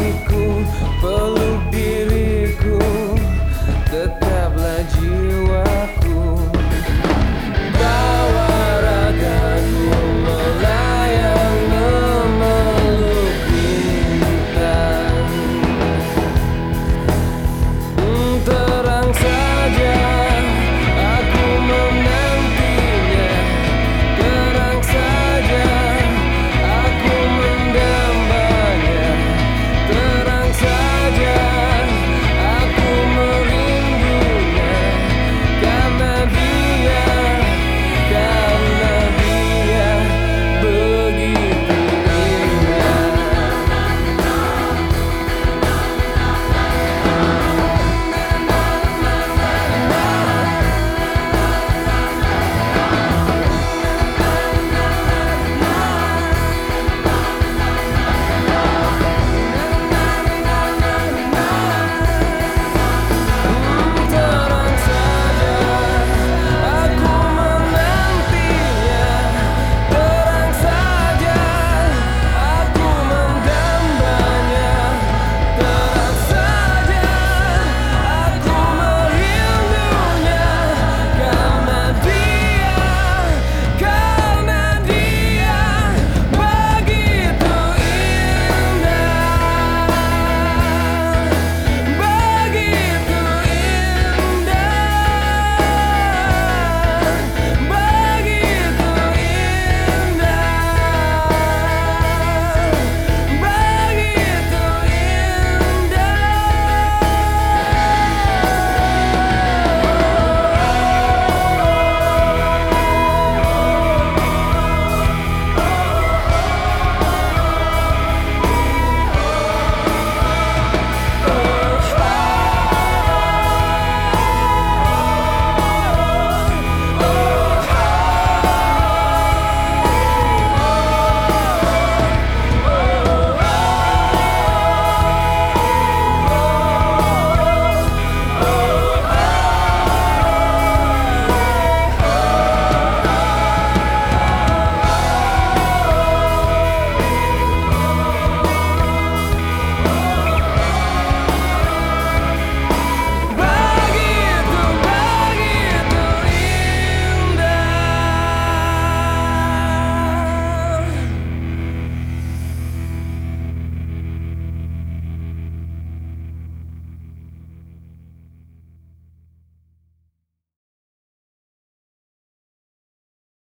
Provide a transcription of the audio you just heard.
Tahan